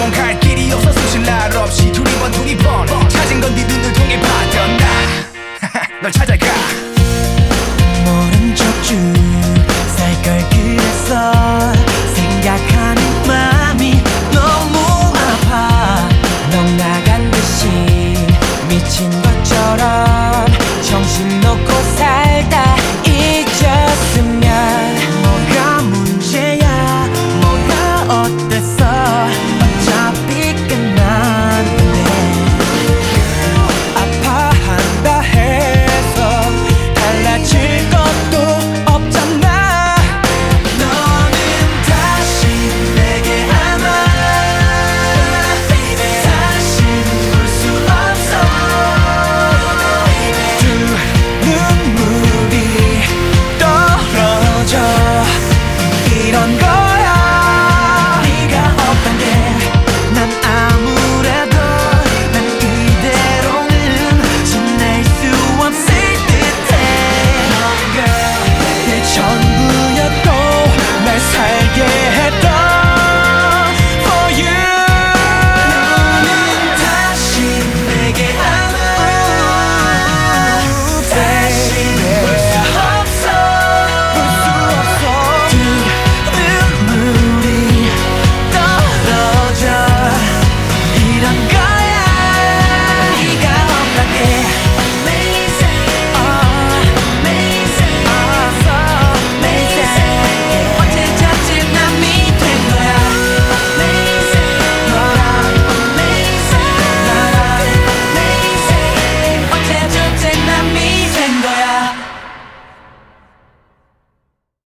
먼 갈 길이 없어 수신 날 없이 두리번 두리번 찾은 건 네 눈을 통해 봤던 나널 찾아가.